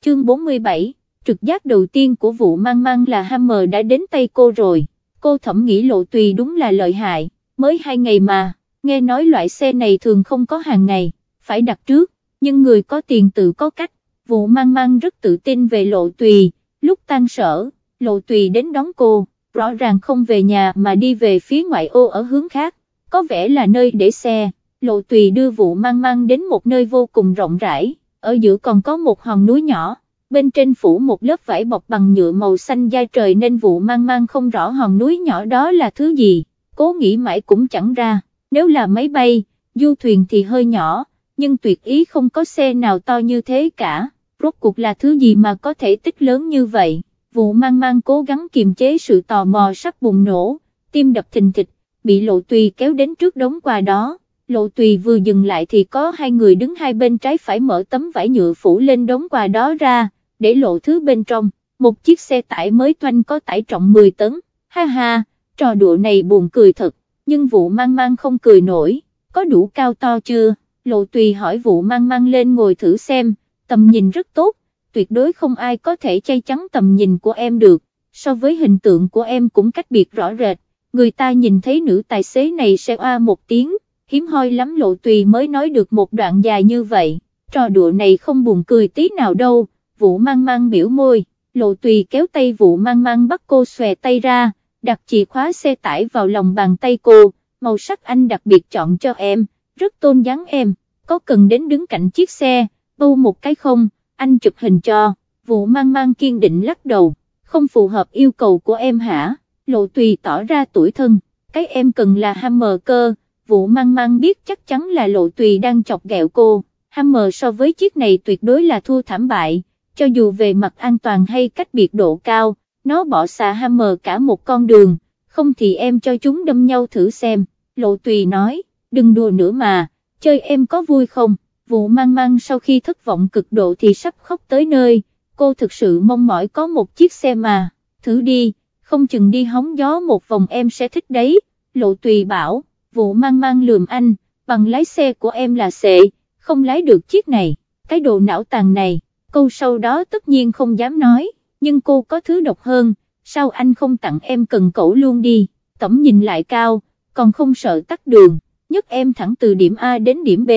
chương 47, trực giác đầu tiên của vụ mang mang là Hammer đã đến tay cô rồi, cô thẩm nghĩ lộ tùy đúng là lợi hại, mới hai ngày mà, nghe nói loại xe này thường không có hàng ngày, phải đặt trước, nhưng người có tiền tự có cách, vụ mang mang rất tự tin về lộ tùy, lúc tan sở, lộ tùy đến đón cô, rõ ràng không về nhà mà đi về phía ngoại ô ở hướng khác, có vẻ là nơi để xe, lộ tùy đưa vụ mang mang đến một nơi vô cùng rộng rãi, ở giữa còn có một hòn núi nhỏ, bên trên phủ một lớp vải bọc bằng nhựa màu xanh da trời nên vụ mang mang không rõ hòn núi nhỏ đó là thứ gì, cố nghĩ mãi cũng chẳng ra, nếu là máy bay, du thuyền thì hơi nhỏ, nhưng tuyệt ý không có xe nào to như thế cả, rốt cuộc là thứ gì mà có thể tích lớn như vậy, vụ mang mang cố gắng kiềm chế sự tò mò sắp bùng nổ, tim đập thình thịch, bị lộ tùy kéo đến trước đống quà đó, lộ tùy vừa dừng lại thì có hai người đứng hai bên trái phải mở tấm vải nhựa phủ lên đống quà đó ra, để lộ thứ bên trong, một chiếc xe tải mới toanh có tải trọng 10 tấn, ha ha, trò đùa này buồn cười thật, nhưng vụ mang mang không cười nổi, có đủ cao to chưa, lộ tùy hỏi vụ mang mang lên ngồi thử xem, tầm nhìn rất tốt, tuyệt đối không ai có thể chay chắn tầm nhìn của em được, so với hình tượng của em cũng cách biệt rõ rệt, người ta nhìn thấy nữ tài xế này sẽ oa một tiếng, hiếm hoi lắm lộ tùy mới nói được một đoạn dài như vậy, trò đùa này không buồn cười tí nào đâu, vụ mang mang biểu môi, lộ tùy kéo tay vụ mang mang bắt cô xòe tay ra, đặt chìa khóa xe tải vào lòng bàn tay cô, màu sắc anh đặc biệt chọn cho em, rất tôn dáng em, có cần đến đứng cạnh chiếc xe, bâu một cái không, anh chụp hình cho, vụ mang mang kiên định lắc đầu, không phù hợp yêu cầu của em hả, lộ tùy tỏ ra tuổi thân, cái em cần là hammer cơ, vụ mang mang biết chắc chắn là lộ tùy đang chọc ghẹo cô, hammer so với chiếc này tuyệt đối là thua thảm bại, cho dù về mặt an toàn hay cách biệt độ cao, nó bỏ xà hammer cả một con đường, không thì em cho chúng đâm nhau thử xem, lộ tùy nói, đừng đùa nữa mà, chơi em có vui không, vụ mang mang sau khi thất vọng cực độ thì sắp khóc tới nơi, cô thực sự mong mỏi có một chiếc xe mà, thử đi, không chừng đi hóng gió một vòng em sẽ thích đấy, lộ tùy bảo, vụ mang mang lườm anh, bằng lái xe của em là xệ, không lái được chiếc này, cái đồ não tàn này, câu sau đó tất nhiên không dám nói, nhưng cô có thứ độc hơn, sao anh không tặng em cần cẩu luôn đi, tổng nhìn lại cao, còn không sợ tắt đường, nhất em thẳng từ điểm A đến điểm B,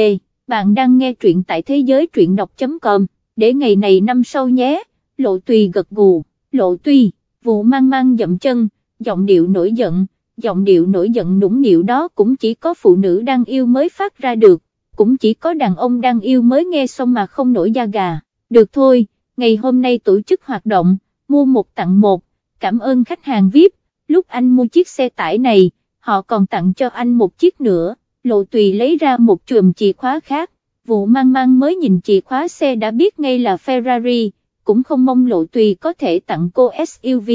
bạn đang nghe truyện tại thế giới truyện đọc.com, để ngày này năm sau nhé, lộ tùy gật gù, lộ tùy, vụ mang mang dậm chân, giọng điệu nổi giận, giọng điệu nổi giận nũng nịu đó cũng chỉ có phụ nữ đang yêu mới phát ra được, cũng chỉ có đàn ông đang yêu mới nghe xong mà không nổi da gà, được thôi, ngày hôm nay tổ chức hoạt động, mua một tặng một, cảm ơn khách hàng VIP, lúc anh mua chiếc xe tải này, họ còn tặng cho anh một chiếc nữa, lộ tùy lấy ra một chùm chìa khóa khác, vụ mang mang mới nhìn chìa khóa xe đã biết ngay là Ferrari, cũng không mong lộ tùy có thể tặng cô SUV,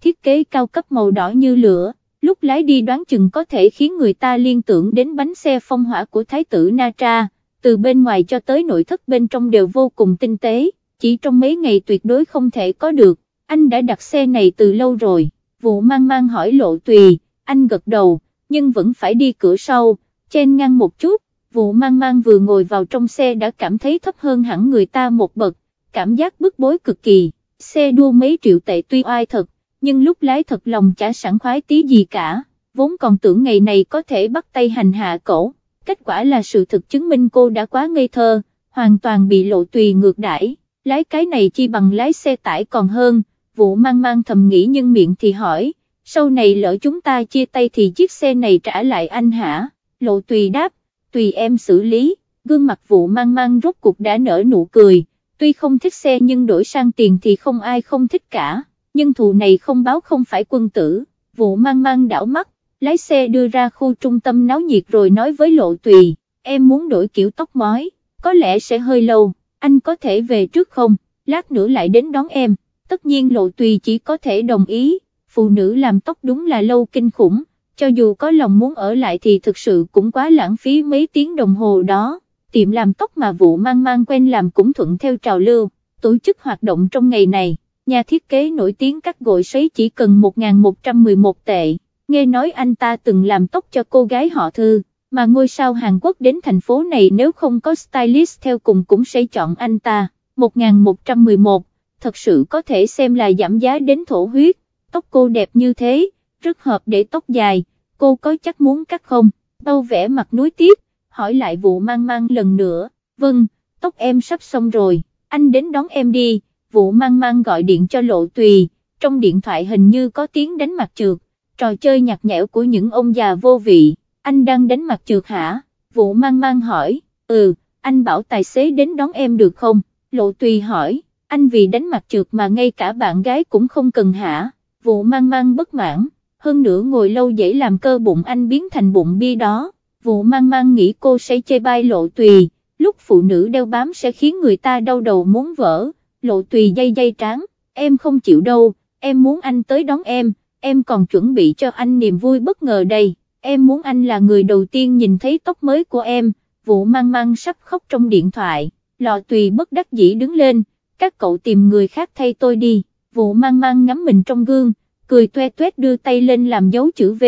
thiết kế cao cấp màu đỏ như lửa, lúc lái đi đoán chừng có thể khiến người ta liên tưởng đến bánh xe phong hỏa của Thái tử Na Tra, từ bên ngoài cho tới nội thất bên trong đều vô cùng tinh tế, chỉ trong mấy ngày tuyệt đối không thể có được, anh đã đặt xe này từ lâu rồi, vụ mang mang hỏi lộ tùy, anh gật đầu, nhưng vẫn phải đi cửa sau, chen ngang một chút, vụ mang mang vừa ngồi vào trong xe đã cảm thấy thấp hơn hẳn người ta một bậc, cảm giác bức bối cực kỳ, xe đua mấy triệu tệ tuy oai thật, nhưng lúc lái thật lòng chả sẵn khoái tí gì cả, vốn còn tưởng ngày này có thể bắt tay hành hạ cổ, kết quả là sự thực chứng minh cô đã quá ngây thơ, hoàn toàn bị lộ tùy ngược đãi, lái cái này chi bằng lái xe tải còn hơn, vụ mang mang thầm nghĩ nhưng miệng thì hỏi, sau này lỡ chúng ta chia tay thì chiếc xe này trả lại anh hả, lộ tùy đáp, tùy em xử lý, gương mặt vụ mang mang rốt cuộc đã nở nụ cười, tuy không thích xe nhưng đổi sang tiền thì không ai không thích cả, nhưng thù này không báo không phải quân tử, vụ mang mang đảo mắt, lái xe đưa ra khu trung tâm náo nhiệt rồi nói với lộ tùy, em muốn đổi kiểu tóc mói, có lẽ sẽ hơi lâu, anh có thể về trước không, lát nữa lại đến đón em, tất nhiên lộ tùy chỉ có thể đồng ý, phụ nữ làm tóc đúng là lâu kinh khủng, cho dù có lòng muốn ở lại thì thực sự cũng quá lãng phí mấy tiếng đồng hồ đó, tiệm làm tóc mà vụ mang mang quen làm cũng thuận theo trào lưu, tổ chức hoạt động trong ngày này, nhà thiết kế nổi tiếng cắt gội sấy chỉ cần 1.111 tệ, nghe nói anh ta từng làm tóc cho cô gái họ thư, mà ngôi sao Hàn Quốc đến thành phố này nếu không có stylist theo cùng cũng sẽ chọn anh ta, 1.111, thật sự có thể xem là giảm giá đến thổ huyết, tóc cô đẹp như thế, rất hợp để tóc dài, cô có chắc muốn cắt không, đâu vẽ mặt núi tiếp, hỏi lại vụ mang mang lần nữa, vâng, tóc em sắp xong rồi, anh đến đón em đi, vụ mang mang gọi điện cho lộ tùy, trong điện thoại hình như có tiếng đánh mặt trượt, trò chơi nhạt nhẽo của những ông già vô vị, anh đang đánh mặt trượt hả, vụ mang mang hỏi, ừ, anh bảo tài xế đến đón em được không, lộ tùy hỏi, anh vì đánh mặt trượt mà ngay cả bạn gái cũng không cần hả, vụ mang mang bất mãn, hơn nữa ngồi lâu dễ làm cơ bụng anh biến thành bụng bia đó, vụ mang mang nghĩ cô sẽ chê bai lộ tùy, lúc phụ nữ đeo bám sẽ khiến người ta đau đầu muốn vỡ, lộ tùy dây dây tráng, em không chịu đâu, em muốn anh tới đón em, em còn chuẩn bị cho anh niềm vui bất ngờ đây, em muốn anh là người đầu tiên nhìn thấy tóc mới của em, vụ mang mang sắp khóc trong điện thoại, Lộ tùy bất đắc dĩ đứng lên, các cậu tìm người khác thay tôi đi, vụ mang mang ngắm mình trong gương, cười toe toét đưa tay lên làm dấu chữ V,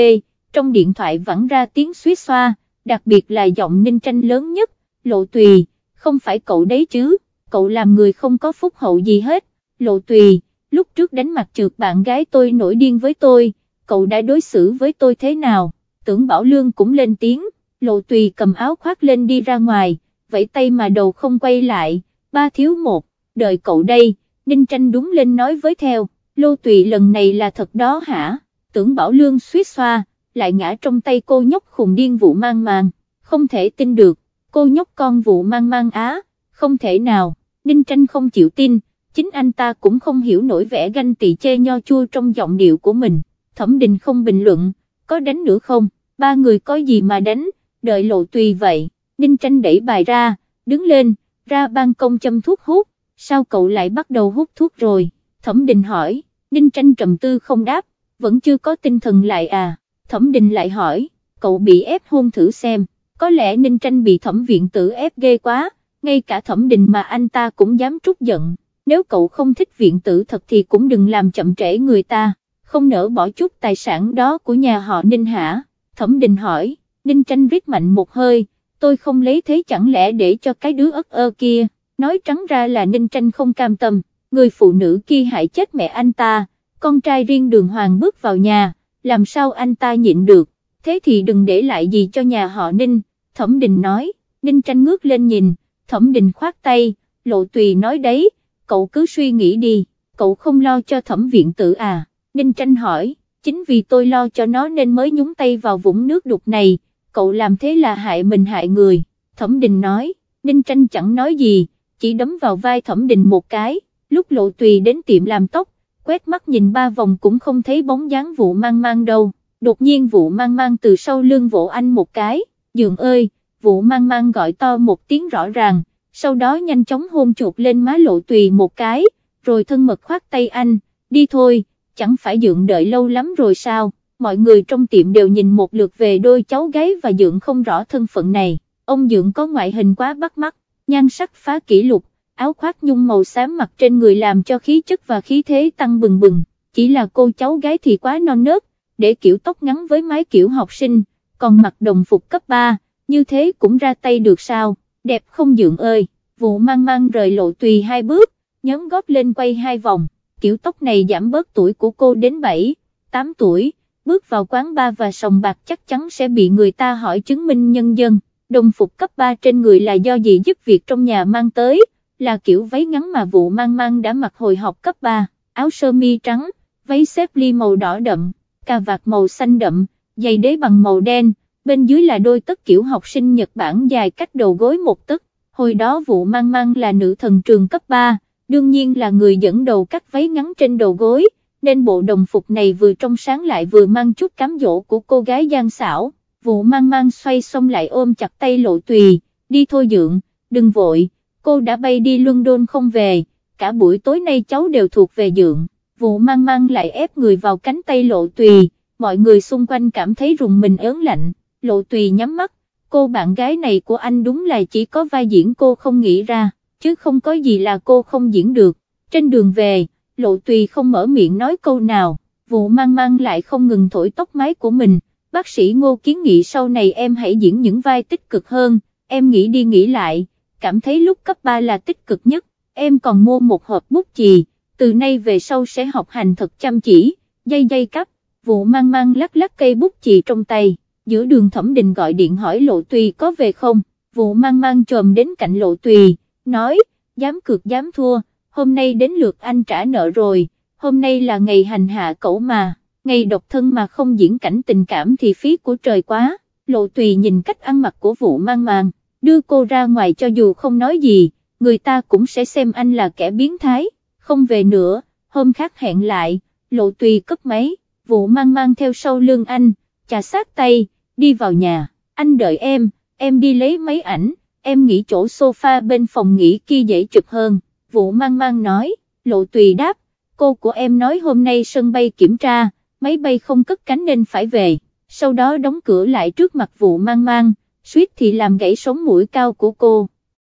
trong điện thoại vẫn ra tiếng suýt xoa, đặc biệt là giọng ninh tranh lớn nhất, lộ tùy, không phải cậu đấy chứ, cậu làm người không có phúc hậu gì hết, lộ tùy, lúc trước đánh mặt trượt bạn gái tôi nổi điên với tôi, cậu đã đối xử với tôi thế nào, tưởng Bảo Lương cũng lên tiếng, lộ tùy cầm áo khoác lên đi ra ngoài, vẫy tay mà đầu không quay lại, ba thiếu một, đợi cậu đây, Ninh tranh đúng lên nói với theo, lô tùy lần này là thật đó hả, tưởng Bảo Lương suýt xoa, lại ngã trong tay cô nhóc khùng điên vụ mang mang, không thể tin được, cô nhóc con vụ mang mang á, không thể nào, Ninh tranh không chịu tin, chính anh ta cũng không hiểu nổi vẻ ganh tị chê nho chua trong giọng điệu của mình, thẩm đình không bình luận, có đánh nữa không, ba người có gì mà đánh, đợi lộ tùy vậy, Ninh tranh đẩy bài ra, đứng lên, ra ban công châm thuốc hút, sao cậu lại bắt đầu hút thuốc rồi, thẩm đình hỏi, Ninh tranh trầm tư không đáp, vẫn chưa có tinh thần lại à, thẩm đình lại hỏi, cậu bị ép hôn thử xem, có lẽ Ninh tranh bị thẩm viện tử ép ghê quá, ngay cả thẩm đình mà anh ta cũng dám trút giận. Nếu cậu không thích viện tử thật thì cũng đừng làm chậm trễ người ta, không nỡ bỏ chút tài sản đó của nhà họ Ninh hả, thẩm đình hỏi, Ninh tranh rít mạnh một hơi, tôi không lấy thế chẳng lẽ để cho cái đứa ất ơ kia, nói trắng ra là Ninh tranh không cam tâm, người phụ nữ kia hại chết mẹ anh ta, con trai riêng đường hoàng bước vào nhà, làm sao anh ta nhịn được, thế thì đừng để lại gì cho nhà họ Ninh, thẩm đình nói, Ninh tranh ngước lên nhìn, thẩm đình khoát tay, lộ tùy nói đấy, cậu cứ suy nghĩ đi, cậu không lo cho thẩm viện tử à, Ninh tranh hỏi, chính vì tôi lo cho nó nên mới nhúng tay vào vũng nước đục này, cậu làm thế là hại mình hại người, thẩm đình nói, Ninh tranh chẳng nói gì, chỉ đấm vào vai thẩm đình một cái, lúc lộ tùy đến tiệm làm tóc, quét mắt nhìn ba vòng cũng không thấy bóng dáng vụ mang mang đâu, đột nhiên vụ mang mang từ sau lưng vỗ anh một cái, dường ơi, vụ mang mang gọi to một tiếng rõ ràng, sau đó nhanh chóng hôn chuột lên má lộ tùy một cái, rồi thân mật khoát tay anh, đi thôi, chẳng phải dượng đợi lâu lắm rồi sao, mọi người trong tiệm đều nhìn một lượt về đôi cháu gái và dượng không rõ thân phận này, ông dượng có ngoại hình quá bắt mắt, nhan sắc phá kỷ lục, áo khoác nhung màu xám mặc trên người làm cho khí chất và khí thế tăng bừng bừng, chỉ là cô cháu gái thì quá non nớt, để kiểu tóc ngắn với mái kiểu học sinh, còn mặc đồng phục cấp 3, như thế cũng ra tay được sao? Đẹp không dượng ơi, vụ mang mang rời lộ tùy hai bước, nhấn góp lên quay hai vòng, kiểu tóc này giảm bớt tuổi của cô đến 7, 8 tuổi, bước vào quán ba và sòng bạc chắc chắn sẽ bị người ta hỏi chứng minh nhân dân, đồng phục cấp 3 trên người là do gì giúp việc trong nhà mang tới, là kiểu váy ngắn mà vụ mang mang đã mặc hồi học cấp 3, áo sơ mi trắng, váy xếp ly màu đỏ đậm, cà vạt màu xanh đậm, giày đế bằng màu đen, bên dưới là đôi tất kiểu học sinh Nhật Bản dài cách đầu gối một tấc, hồi đó vụ mang mang là nữ thần trường cấp 3, đương nhiên là người dẫn đầu cắt váy ngắn trên đầu gối, nên bộ đồng phục này vừa trong sáng lại vừa mang chút cám dỗ của cô gái gian xảo, vụ mang mang xoay xong lại ôm chặt tay lộ tùy, đi thôi dượng, đừng vội, cô đã bay đi London không về, cả buổi tối nay cháu đều thuộc về dượng, vụ mang mang lại ép người vào cánh tay lộ tùy, mọi người xung quanh cảm thấy rùng mình ớn lạnh lộ tùy nhắm mắt, cô bạn gái này của anh đúng là chỉ có vai diễn cô không nghĩ ra, chứ không có gì là cô không diễn được, trên đường về, lộ tùy không mở miệng nói câu nào, vụ mang mang lại không ngừng thổi tóc mái của mình, bác sĩ ngô kiến nghị sau này em hãy diễn những vai tích cực hơn, em nghĩ đi nghĩ lại, cảm thấy lúc cấp 3 là tích cực nhất, em còn mua một hộp bút chì, từ nay về sau sẽ học hành thật chăm chỉ, dây dây cắp, vụ mang mang lắc lắc cây bút chì trong tay, giữa đường thẩm đình gọi điện hỏi lộ tùy có về không, vụ mang mang trồm đến cạnh lộ tùy, nói, dám cược dám thua, hôm nay đến lượt anh trả nợ rồi, hôm nay là ngày hành hạ cậu mà, ngày độc thân mà không diễn cảnh tình cảm thì phí của trời quá, lộ tùy nhìn cách ăn mặc của vụ mang mang, đưa cô ra ngoài cho dù không nói gì, người ta cũng sẽ xem anh là kẻ biến thái, không về nữa, hôm khác hẹn lại, lộ tùy cất máy, vụ mang mang theo sau lưng anh, chà sát tay, đi vào nhà, anh đợi em, em đi lấy máy ảnh, em nghỉ chỗ sofa bên phòng nghỉ kia dễ chụp hơn, vụ mang mang nói, lộ tùy đáp, cô của em nói hôm nay sân bay kiểm tra, máy bay không cất cánh nên phải về, sau đó đóng cửa lại trước mặt vụ mang mang, suýt thì làm gãy sống mũi cao của cô.